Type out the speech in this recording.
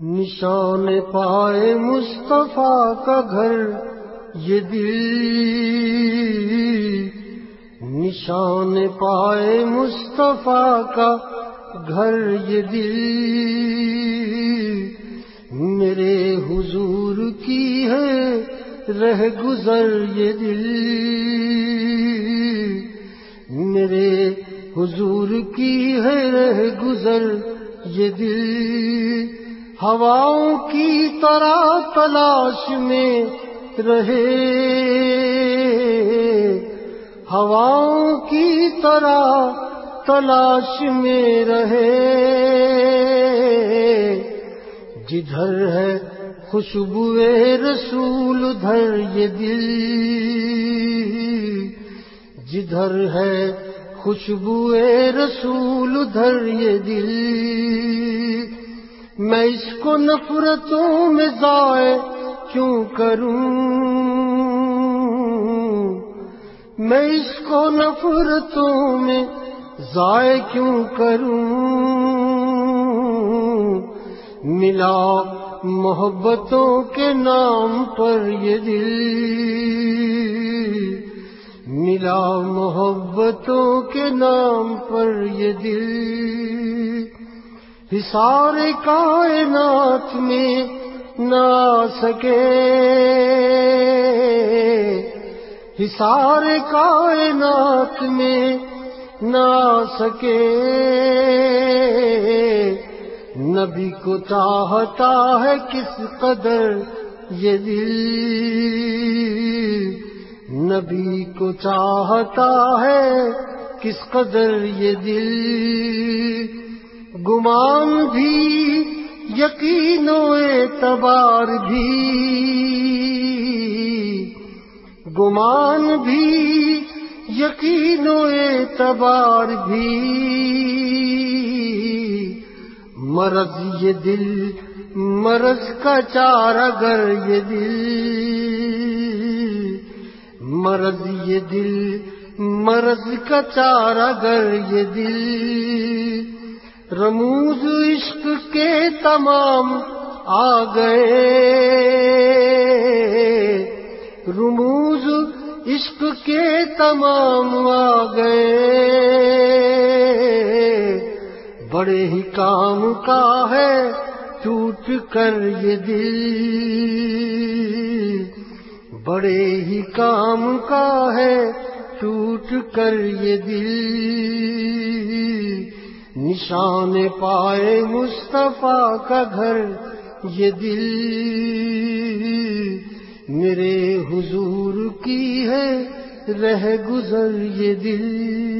نشان پائے مصطفیٰ کا گھر، یہ دل۔ نشان پائے مصطفیٰ کا گھر، یہ دل۔ میرے حضور کی ہے رہ گزر، یہ دل۔ میرے حضور کی ہے رہ گزر، یہ دل۔ ہواؤں کی طرح تلاش میں رہے۔ ہواؤں کی طرح تلاش میں رہے۔ جدھر ہے خوشبو رسول ادھر یہ دل۔ جدھر ہے خوشبو رسول ادھر یہ دل۔ میں اس کو نفرتوں میں ضائع کیوں کروں؟ میں اس کو نفرتوں میں ضائع کیوں کروں؟ ملا محبتوں کے نام پر یہ دل، ملا محبتوں کے نام پر یہ دل۔ سارے کائنات میں نہ سکے۔ سارے کائنات میں نہ سکے۔ نبی کو چاہتا ہے کس قدر یہ دل۔ نبی کو چاہتا ہے کس قدر یہ دل۔ گمان بھی، یقین و اعتبار بھی۔ گمان بھی، یقین و اعتبار بھی۔ مرض یہ دل، مرض کا چار اگر یہ دل۔ مرض یہ دل، مرض کا چار اگر یہ دل۔ رموز عشق کے تمام آ گئے۔ رموز عشق کے تمام آ گئے۔ بڑے ہی کام کا ہے ٹوٹ کر یہ دل۔ بڑے ہی کام کا ہے ٹوٹ کر یہ دل۔ نشان پائے مصطفیٰ کا گھر، یہ دل میرے حضور کی ہے، رہ گزر یہ دل۔